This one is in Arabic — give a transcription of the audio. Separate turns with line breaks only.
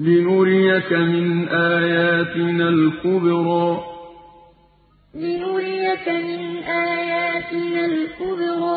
لِنُرِيَكَ مِنْ آيَاتِنَا الْكُبْرَى. لِنُرِيَكَ مِنْ آيَاتِنَا الْكُبْرَى.